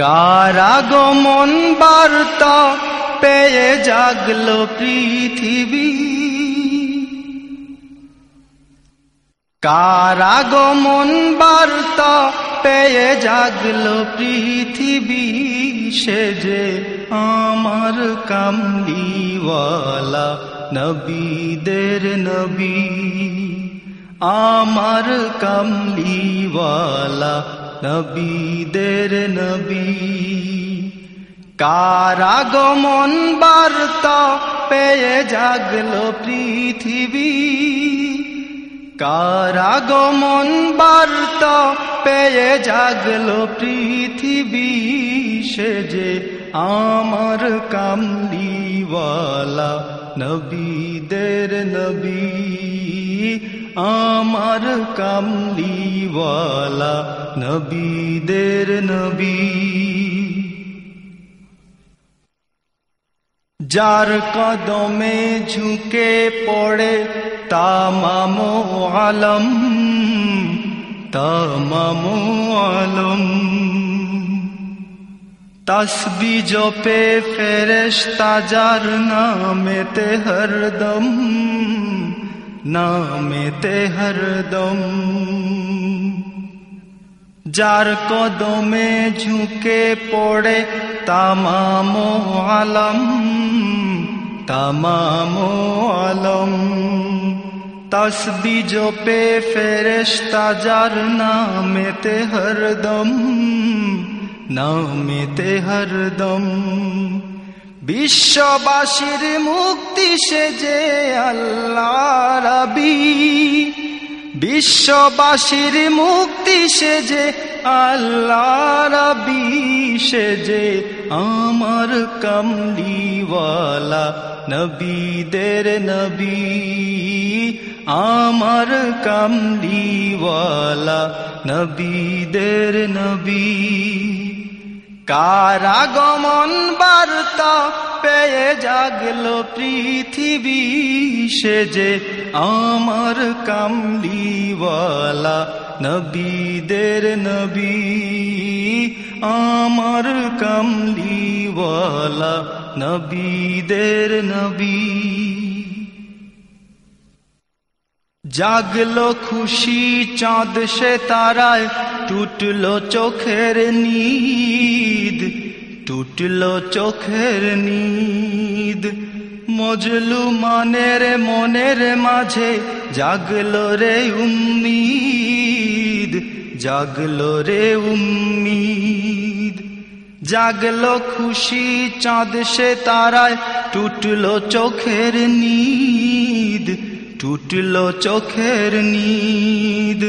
কারাগমন বার্তা পেয়ে জাগলো পৃথিবী। কারাগমন বার্তা পেয়ে জাগলো পৃথিবী, সে যে আমার কামলিওয়ালা নবীদের নবী। আমার কামলিওয়ালা নবীদের নবী। কারাগমন বার্তা পেয়ে জাগলো পৃথিবী। কারাগমন বার্তা পেয়ে জাগলো পৃথিবী। সে যে আমার কামলিওয়ালা নবীদের নবী। আমার কামলিওয়ালা নবীদের নবী। যার কদমে ঝুঁকে পড়ে তামাম আলম তামাম আলম। তসবি জপে ফেরেশ তাজার নামেতে হরদম। নামেতে হরদম যার কদমে ঝুঁকে পড়ে তামাম আলম তামাম আলম তসবি জপে ফেরেশতা যার নামেতে হরদম নামেতে হরদম বিশ্ববাসীর মুক্তি সে যে আল্লাহ রবি বিশ্ববাসীর মুক্তি সে যে আল্লাহ রবি সে যে আমার কমলিওয়ালা নবীদের নবী। আমার কমলিওয়ালা নবীদের নবী। কারাগমন বার্তা পেয়ে জাগলো পৃথিবী সে যে আমার কামলিওয়ালা নবীদের নবী। আমার কামলিওয়ালা নবীদের নবী। জাগলো খুশি চাঁদ সে তারায়, টুটলো চোখের নিদ। টুটলো চোখের নিদ মজলু মানের মনের মাঝে জাগলো রে উম্মিদ, জাগলো রে উম্মিদ। জাগলো খুশি চাঁদ সে তারায় টুটলো চোখের নিদ, টুটলো চোখের নিদ।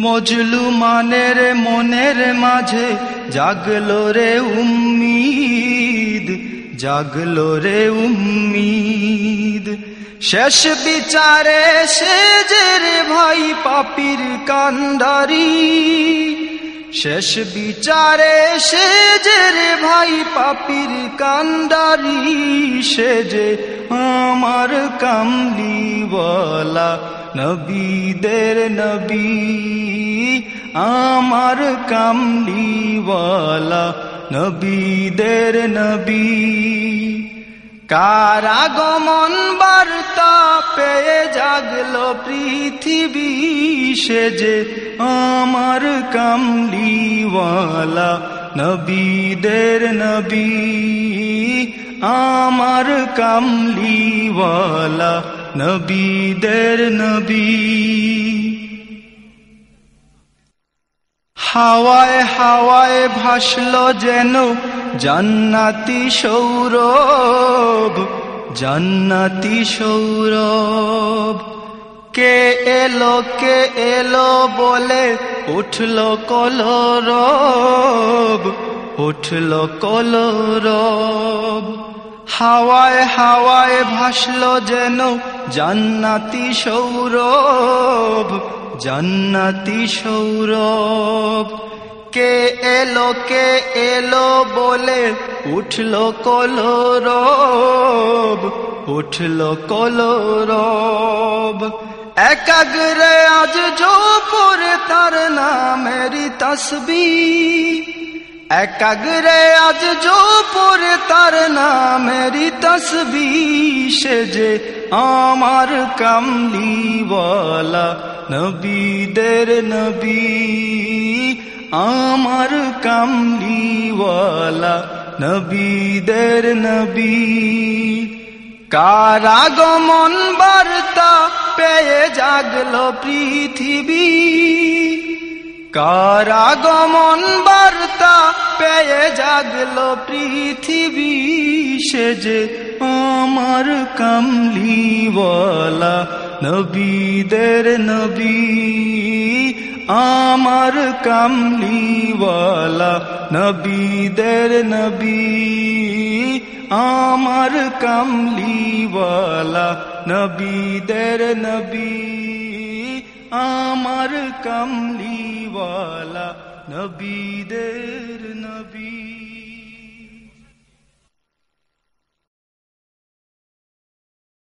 মজলু মানের মনের মাঝে জাগলো রে উম্মিদ, জাগলো রে উম্মিদ। শেষ বিচারে সে যে রে ভাই পাপির কান্দারি শেষ বিচারে সে যে রে ভাই পাপির কান্দারি সে যে আমার কামলি কামলিওয়ালা নবীদের নবী। আমার কামলিওয়ালা, নবীদের নবী। কারাগমন বার্তা পেয়ে জাগলো পৃথিবী, সে যে আমার কামলিওয়ালা, নবীদের নবী। আমার কামলিওয়ালা, নবীদের নবী। হাওয়ায় হাওয়ায় ভাসল যেন জান্নাতি সৌরভ জান্নাতি সৌরভ। কে এলো কে এলো বলে উঠল কলরব উঠল কলরব। হাওয়ায় হাওয়ায় ভাসল যেন জান্নাতি সৌরভ জান্নাতি সৌরভ। কে এলো কে এলো বলে উঠল কলরব উঠল কলরব। একাগ্রে আজ জোপুর তার নামেরি তসবি একাগ্রে আজ জোপুর তার নামেরি তসবি সে যে আমার কামলিওয়ালা, নবীদের নবী। আমার কামলিওয়ালা, নবীদের নবী। কারাগমন বার্তা পেয়ে জাগলো পৃথিবী। কারাগমন বার্তা পেয়ে জাগলো পৃথিবী। সে যে আমার কামলিওয়ালা নবীদের নবী, আমার কামলিওয়ালা নবীদের নবী, আমার কামলিওয়ালা নবীদের নবী, আমার কামলিওয়ালা নবীদের নবী।